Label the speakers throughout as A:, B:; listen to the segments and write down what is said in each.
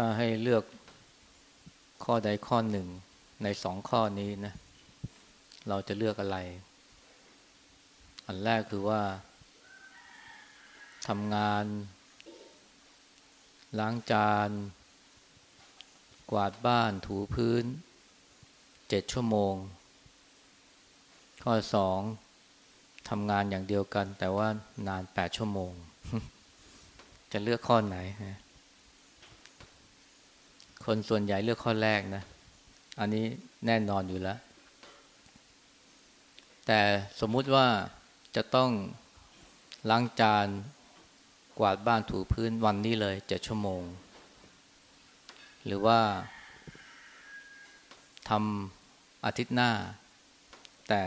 A: ถ้าให้เลือกข้อใดข้อหนึ่งในสองข้อนี้นะ เราจะเลือกอะไร อันแรกคือว่าทำงาน ล้างจาน กวาดบ้านถูพื้นเจ็ดชั่วโมง ข้อสองทำงานอย่างเดียวกัน แต่ว่านานแปดชั่วโมง จะเลือกข้อไหนฮะ คนส่วนใหญ่เลือกข้อแรกนะ อันนี้แน่นอนอยู่แล้ว แต่สมมุติว่าจะต้องล้างจานกวาดบ้านถูพื้นวันนี้เลยเจ็ดชั่วโมง หรือว่าทำอาทิตย์หน้า แต่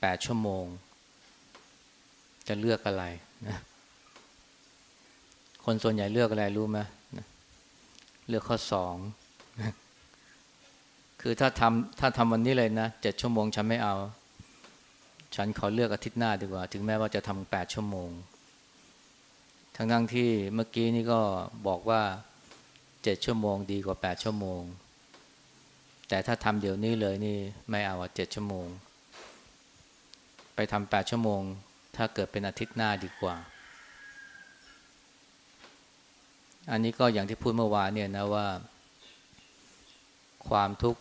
A: แปดชั่วโมง จะเลือกอะไรนะคนส่วนใหญ่เลือกอะไรรู้ไหมเเลือกข้อสองคือถ้าทำถ้าทำวันนี้เลยนะเจ็ดชั่วโมงฉันไม่เอา ฉันขอเลือกอาทิตย์หน้าดีกว่า ถึงแม้ว่าจะทำแปดชั่วโมง ทั้งทั้งที่เมื่อกี้นี่ก็บอกว่าเจ็ดชั่วโมงดีกว่าแปดชั่วโมง แต่ถ้าทำเดี๋ยวนี้เลยนี่ไม่เอาเจ็ดชั่วโมง ไปทำแปดชั่วโมง ถ้าเกิดเป็นอาทิตย์หน้าดีกว่า อันนี้ก็อย่างที่พูดเมื่อวานเนี่ยนะว่า ความทุกข์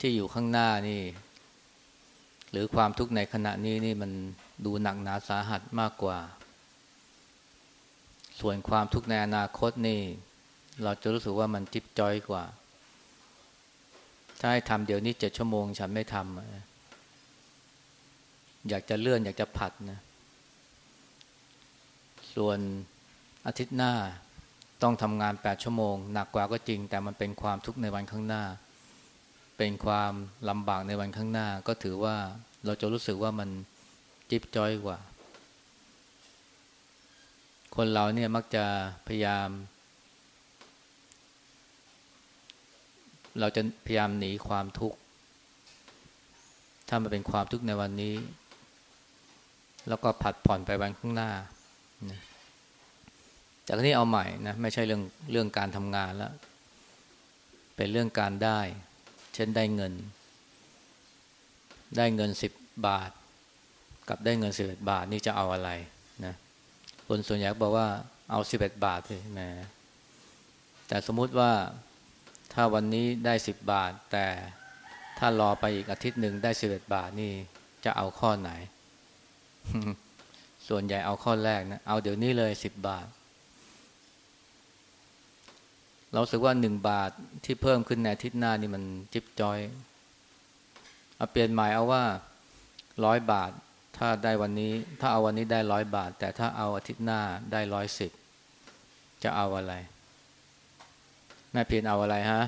A: ที่อยู่ข้างหน้านี่ หรือความทุกข์ในขณะนี้นี่มันดูหนักหนาสาหัสมากกว่า ส่วนความทุกข์ในอนาคตนี่ เราจะรู้สึกว่ามันจิ๊บจ้อยกว่าถ้าให้ทำเดี๋ยวนี้เจ็ดชั่วโมงฉันไม่ทำอยากจะเลื่อนอยากจะผัดนะ ส่วน อาทิตย์หน้าต้องทำงานแปดชั่วโมง หนักกว่าก็จริง แต่มันเป็นความทุกข์ในวันข้างหน้า เป็นความลำบากในวันข้างหน้า ก็ถือว่าเราจะรู้สึกว่ามันจิ๊บจ้อยกว่า คนเราเนี่ยมักจะพยายาม เราจะพยายามหนีความทุกข์ ถ้ามันเป็นความทุกข์ในวันนี้ แล้วก็ผัดผ่อนไปวันข้างหน้านะ จากนี้เอาใหม่นะไม่ใช่เรื่องเรื่องการทำงานแล้ว เป็นเรื่องการได้ เช่นได้เงิน ได้เงินสิบบาท กับได้เงินสิบเอ็ดบาทนี่จะเอาอะไรนะคนส่วนใหญ่บอกว่าเอาสิบเอ็ดบาทเลยแหมแต่สมมุติว่าถ้าวันนี้ได้สิบบาท แต่ถ้ารอไปอีกอาทิตย์หนึ่งได้สิบเอ็ดบาทนี่จะเอาข้อไหน ส่วนใหญ่เอาข้อแรกนะเอาเดี๋ยวนี้เลยสิบบาท เราสึกว่าหนึ่งบาทที่เพิ่มขึ้นในอาทิตย์หน้านี่มันจิบจอยเอาเปลี่ยนหมายเอาว่าร้อยบาท ถ้าได้วันนี้ ถ้าเอาวันนี้ได้ร้อยบาท แต่ถ้าเอาอาทิตย์หน้าได้ร้อยสิบจะเอาอะไรแม่เพียนเอาอะไรฮะ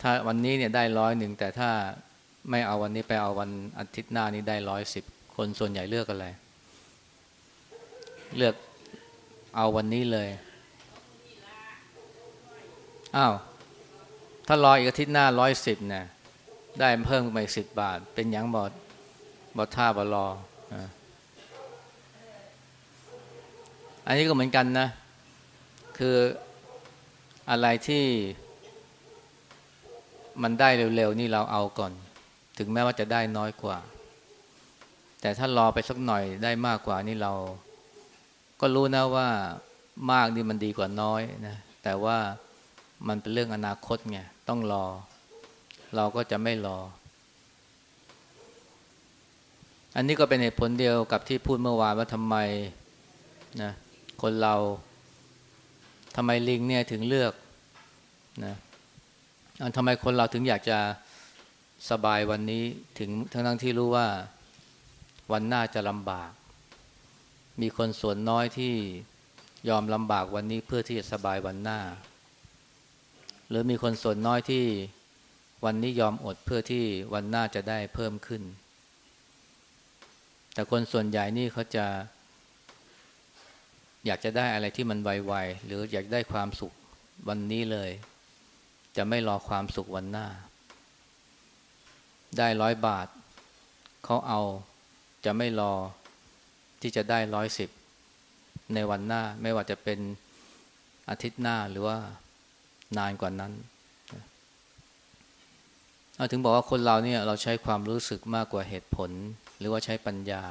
A: ถ้าวันนี้เนี่ยได้ร้อยหนึ่งแต่ถ้าไม่เอาวันนี้ไปเอาวันอาทิตย์หน้านี้ได้ร้อยสิบคนส่วนใหญ่เลือกอะไร เลือก เอาวันนี้เลย อ้าว ถ้ารออีกอาทิตย์หน้าร้อยสิบเนี่ยได้เพิ่มไปสิบบาท เป็นยังบอดบอดท่าบอรออันนี้ก็เหมือนกันนะ คืออะไรที่มันได้เร็วๆนี่เราเอาก่อน ถึงแม้ว่าจะได้น้อยกว่า แต่ถ้ารอไปสักหน่อยได้มากกว่านี่เรา ก็รู้นะว่ามากนี่มันดีกว่าน้อยนะแต่ว่ามันเป็นเรื่องอนาคตไงต้องรอ เราก็จะไม่รอ อันนี้ก็เป็นเหตุผลเดียวกับที่พูดเมื่อวานว่าทำไมนะคนเราทำไมลิงเนี่ยถึงเลือกนะทำไมคนเราถึงอยากจะสบายวันนี้ถึงทั้งทั้งที่รู้ว่าวันหน้าจะลำบาก มีคนส่วนน้อยที่ยอมลำบากวันนี้เพื่อที่จะสบายวันหน้า หรือมีคนส่วนน้อยที่วันนี้ยอมอดเพื่อที่วันหน้าจะได้เพิ่มขึ้น แต่คนส่วนใหญ่นี่เขาจะ อยากจะได้อะไรที่มันไวๆหรืออยากได้ความสุขวันนี้เลย จะไม่รอความสุขวันหน้า ได้ร้อยบาทเขาเอาจะไม่รอ ที่จะได้ร้อยสิบในวันหน้า ไม่ว่าจะเป็นอาทิตย์หน้าหรือว่านานกว่านั้นเราถึงบอกว่าคนเราเนี่ยเราใช้ความรู้สึกมากกว่าเหตุผล หรือว่าใช้ปัญญา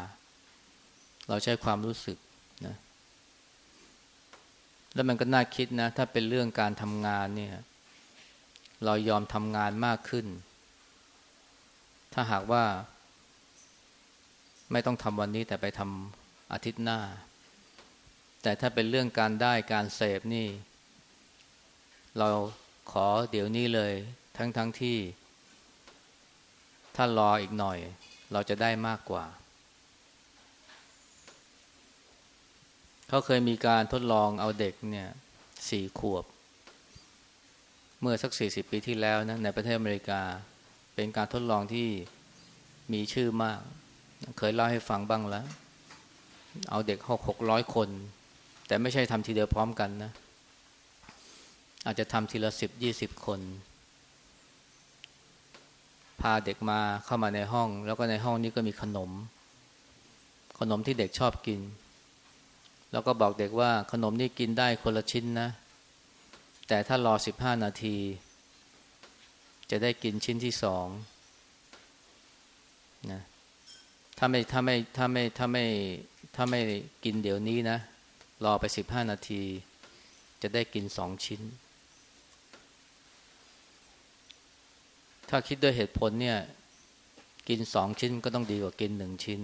A: เราใช้ความรู้สึกนะแล้วมันก็น่าคิดนะ ถ้าเป็นเรื่องการทำงานเนี่ย เรายอมทำงานมากขึ้น ถ้าหากว่า ไม่ต้องทำวันนี้แต่ไปทำอาทิตย์หน้า แต่ถ้าเป็นเรื่องการได้การเสพนี่ เราขอเดี๋ยวนี้เลย ทั้งทั้งที่ ถ้ารออีกหน่อย เราจะได้มากกว่า เขาเคยมีการทดลองเอาเด็กเนี่ยสี่ขวบ เมื่อสักสี่สิบปีที่แล้วนะในประเทศอเมริกา เป็นการทดลองที่มีชื่อมาก เคยเล่าให้ฟังบ้างแล้ว เอาเด็กหกหกร้อยคน แต่ไม่ใช่ทำทีเดียวพร้อมกันนะ อาจจะทำทีละสิบยี่สิบคน พาเด็กมาเข้ามาในห้อง แล้วก็ในห้องนี้ก็มีขนม ขนมที่เด็กชอบกิน แล้วก็บอกเด็กว่าขนมนี่กินได้คนละชิ้นนะ แต่ถ้ารอสิบห้านาที จะได้กินชิ้นที่สองนะ ถ้าไม่ถ้าไม่ถ้าไม่ถ้าไม่ถ้าไม่กินเดี๋ยวนี้นะ รอไปสิบห้านาที จะได้กินสองชิ้น ถ้าคิดด้วยเหตุผลเนี่ย กินสองชิ้นก็ต้องดีกว่ากินหนึ่งชิ้น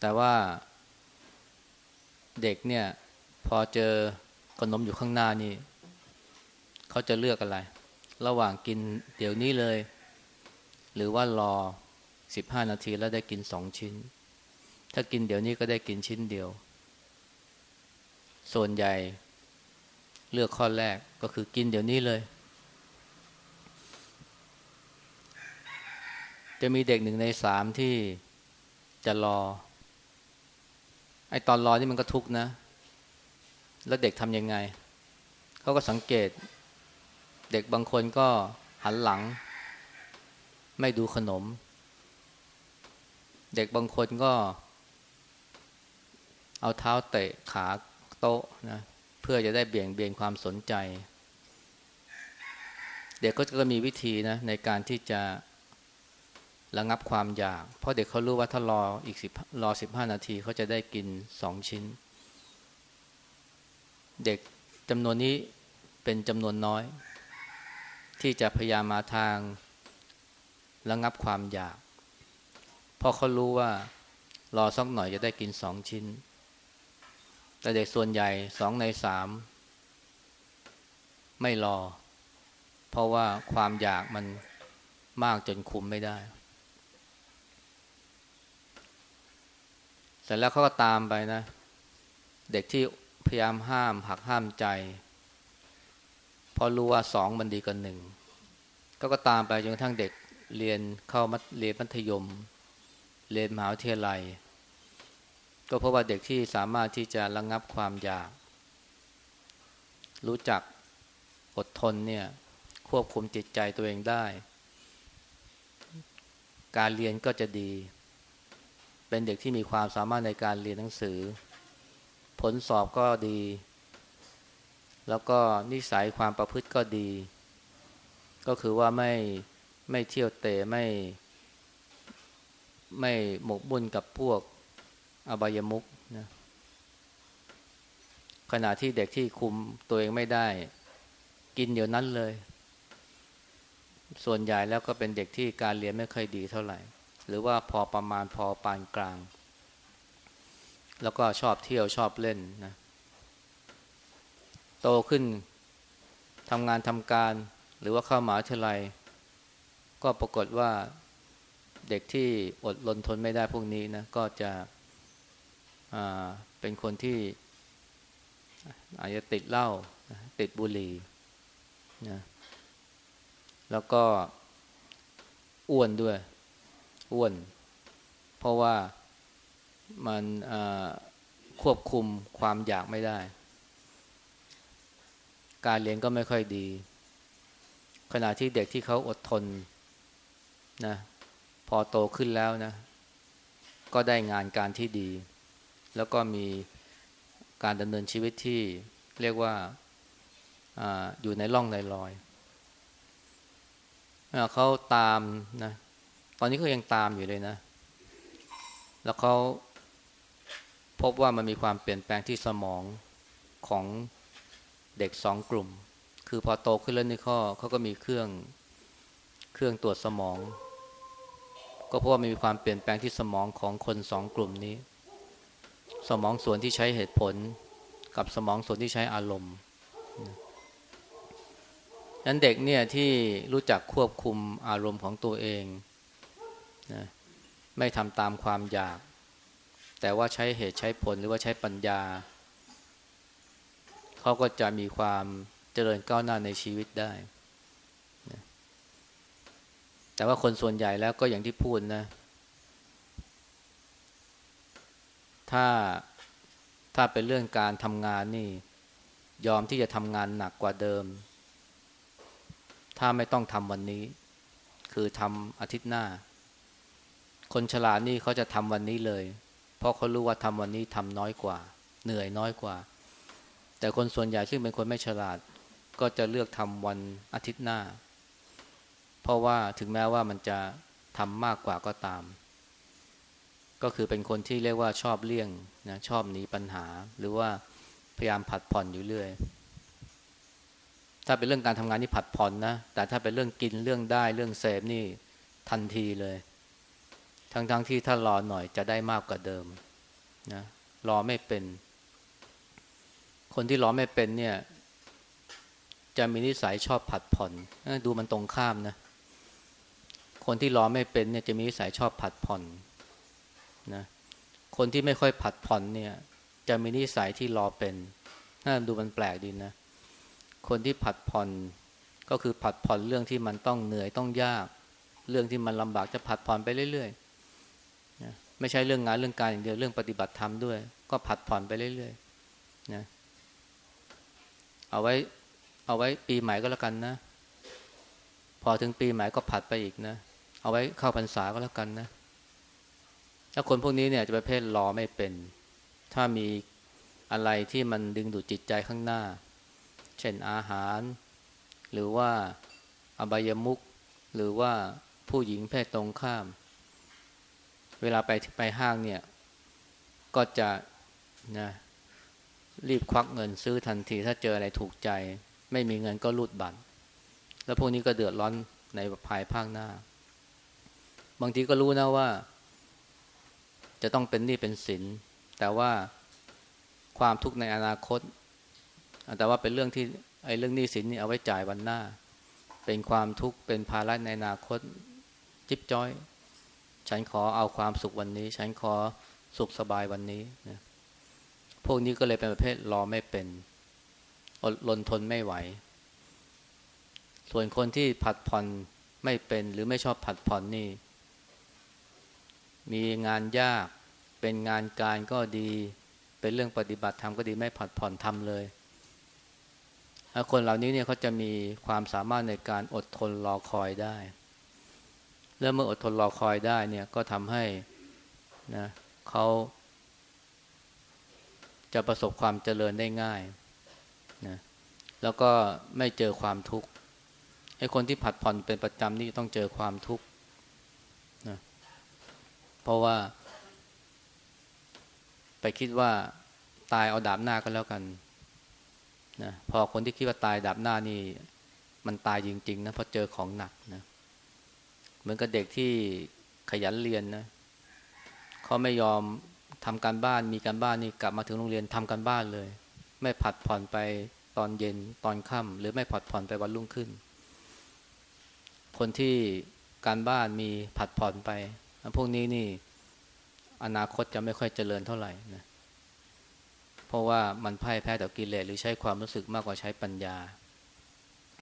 A: แต่ว่าเด็กเนี่ย พอเจอขนมอยู่ข้างหน้านี่เขาจะเลือกอะไร ระหว่างกินเดี๋ยวนี้เลย หรือว่ารอ สิบห้านาทีแล้วได้กินสองชิ้น ถ้ากินเดี๋ยวนี้ก็ได้กินชิ้นเดียว ส่วนใหญ่เลือกข้อแรกก็คือกินเดี๋ยวนี้เลย จะมีเด็กหนึ่งในสามที่จะรอ ไอตอนรอนี่มันก็ทุกนะ แล้วเด็กทำยังไง เขาก็สังเกต เด็กบางคนก็หันหลัง ไม่ดูขนม เด็กบางคนก็ เอาเท้าเตะขาโต๊ะนะเพื่อจะได้เบี่ยงเบนความสนใจ เด็กก็จะมีวิธีนะในการที่จะระงับความอยาก เพราะเด็กเขารู้ว่าถ้ารออีกสิบรอสิบห้านาทีเขาจะได้กินสองชิ้น เด็กจำนวนนี้เป็นจำนวนน้อย ที่จะพยายามมาทางระงับความอยาก ราะเขารู้ว่ารอสักหน่อยจะได้กินสองชิ้น แต่เด็กส่วนใหญ่สองในสามไม่รอ เพราะว่าความอยากมันมากจนคุมไม่ได้เสร็จแล้วเขาก็ตามไปนะ เด็กที่พยายามห้ามหักห้ามใจ พอรู้ว่าสองมันดีกว่าหนึ่งก็ก็ตามไปจนกระทั่งเด็กเรียนเข้ามัธเรียนมัธยม เรียนมหาวิทยาลัย ก็เพราะว่าเด็กที่สามารถที่จะระงงับความอยาก รู้จักอดทนเนี่ยควบคุมจิตใจตัวเองได้ การเรียนก็จะดี เป็นเด็กที่มีความสามารถในการเรียนหนังสือ ผลสอบก็ดี แล้วก็นิสัยความประพฤติก็ดี ก็คือว่าไม่ไม่เที่ยวเตะไม่ ไม่หมกบุญกับพวกอบายมุกนะขณะที่เด็กที่คุมตัวเองไม่ได้ กินเดี๋ยวนั้นเลย ส่วนใหญ่แล้วก็เป็นเด็กที่การเรียนไม่ค่อยดีเท่าไหร่ หรือว่าพอประมาณพอปานกลาง แล้วก็ชอบเที่ยวชอบเล่นนะโตขึ้นทำงานทำการ หรือว่าเข้ามหาวิทยาลัย ก็ปรากฏว่า เด็กที่อดลนทนไม่ได้พวกนี้นะก็จะเป็นคนที่อาจจะติดเหล้าติดบุหรี่นะแล้วก็อ้วนด้วย อ้วน เพราะว่ามันควบคุมความอยากไม่ได้ การเรียนก็ไม่ค่อยดี ขณะที่เด็กที่เขาอดทนนะ อโตขึ้นแล้วนะ ก็ได้งานการที่ดี แล้วก็มีการดำเนินชีวิตที่เรียกว่าออยู่ในร่องในรอยเขาตามนะ ตอนนี้เขายังตามอยู่เลยนะ แล้วเขาพบว่ามันมีความเปลี่ยนแปลงที่สมองของเด็กสองกลุ่ม คือพอโตขึ้นแล้วนี่เขาเขาก็มีเครื่องเครื่องตรวจสมอง ก็เพราะว่ามีความเปลี่ยนแปลงที่สมองของคนสองกลุ่มนี้ สมองส่วนที่ใช้เหตุผล กับสมองส่วนที่ใช้อารมณ์นั้นเด็กเนี่ยที่รู้จักควบคุมอารมณ์ของตัวเองนะไม่ทำตามความอยาก แต่ว่าใช้เหตุใช้ผลหรือว่าใช้ปัญญา เขาก็จะมีความเจริญก้าวหน้าในชีวิตได้ แต่ว่าคนส่วนใหญ่แล้วก็อย่างที่พูดนะ ถ้าถ้าเป็นเรื่องการทำงานนี่ ยอมที่จะทำงานหนักกว่าเดิม ถ้าไม่ต้องทำวันนี้ คือทำอาทิตย์หน้า คนฉลาดนี่เขาจะทำวันนี้เลย เพราะเขารู้ว่าทำวันนี้ทำน้อยกว่า เหนื่อยน้อยกว่า แต่คนส่วนใหญ่ซึ่งเป็นคนไม่ฉลาด ก็จะเลือกทำวันอาทิตย์หน้า เพราะว่าถึงแม้ว่ามันจะทำมากกว่าก็ตาม ก็คือเป็นคนที่เรียกว่าชอบเลี่ยงนะชอบหนีปัญหา หรือว่าพยายามผัดผ่อนอยู่เรื่อย ถ้าเป็นเรื่องการทำงานนี่ผัดผ่อนนะแต่ถ้าเป็นเรื่องกินเรื่องได้เรื่องเสพนี่ทันทีเลย ทั้งๆทที่ถ้ารอหน่อยจะได้มากกว่าเดิมนะรอไม่เป็น คนที่รอไม่เป็นเนี่ย จะมีนิสัยชอบผัดผ่อนดูมันตรงข้ามนะ คนที่รอไม่เป็นเนี่ยจะมีนิสัยชอบผัดผ่อนนะคนที่ไม่ค่อยผัดผ่อนเนี่ย จะมีนิสัยที่รอเป็นน่าดูมันแปลกดีนะ คนที่ผัดผ่อนก็คือผัดผ่อนเรื่องที่มันต้องเหนื่อยต้องยาก เรื่องที่มันลำบากจะผัดผ่อนไปเรื่อยๆนะไม่ใช่เรื่องงานเรื่องการอย่างเดียวเรื่องปฏิบัติธรรมด้วย ก็ผัดผ่อนไปเรื่อยๆนะเอาไว้เอาไว้ปีใหม่ก็แล้วกันนะ พอถึงปีใหม่ก็ผัดไปอีกนะ เอาไว้เข้าพรรษาก็แล้วกันนะถ้าคนพวกนี้เนี่ยจะประเภทรอไม่เป็น ถ้ามีอะไรที่มันดึงดูดจิตใจข้างหน้า เช่นอาหาร หรือว่าอบายมุกหรือว่าผู้หญิงเพศตรงข้าม เวลาไปไปห้างเนี่ย ก็จะนะรีบควักเงินซื้อทันที ถ้าเจออะไรถูกใจ ไม่มีเงินก็รูดบัตร แล้วพวกนี้ก็เดือดร้อนในภายภาคหน้า บางทีก็รู้นะว่า จะต้องเป็นหนี้เป็นสิน แต่ว่าความทุกข์ในอนาคต แต่ว่าเป็นเรื่องที่ไอ้เรื่องหนี้สินนี่เอาไว้จ่ายวันหน้า เป็นความทุกข์เป็นภาระในอนาคตจิบจ้อย ฉันขอเอาความสุขวันนี้ ฉันขอสุขสบายวันนี้นะพวกนี้ก็เลยเป็นประเภทรอไม่เป็น อดลนทนไม่ไหว ส่วนคนที่ผัดผ่อนไม่เป็นหรือไม่ชอบผัดผ่อนนี่ มีงานยาก เป็นงานการก็ดี เป็นเรื่องปฏิบัติธรรมก็ดีไม่ผัดผ่อนทำเลย คนเหล่านี้เนี่ยเขาจะมีความสามารถในการอดทนรอคอยได้ แล้วเมื่ออดทนรอคอยได้เนี่ยก็ทำให้นะเขาจะประสบความเจริญได้ง่ายนะแล้วก็ไม่เจอความทุกข์ไอ้คนที่ผัดผ่อนเป็นประจำนี่ต้องเจอความทุกข์ เพราะว่า ไปคิดว่าตายเอาดาบหน้าก็แล้วกันนะพอคนที่คิดว่าตายดับหน้านี่ มันตายจริงๆนะพราะเจอของหนักนะเหมือนกับเด็กที่ขยันเรียนนะเขาไม่ยอมทำการบ้านมีการบ้านนี่กลับมาถึงโรงเรียนทำการบ้านเลย ไม่ผัดผ่อนไปตอนเย็นตอนค่ำหรือไม่ผัดผ่อนไปวันรุ่งขึ้น คนที่การบ้านมีผัดผ่อนไป พวกนี้นี่อนาคตจะไม่ค่อยเจริญเท่าไหร่นะเพราะว่ามันพ่ายแพ้ต่อกิเลสหรือใช้ความรู้สึกมากกว่าใช้ปัญญา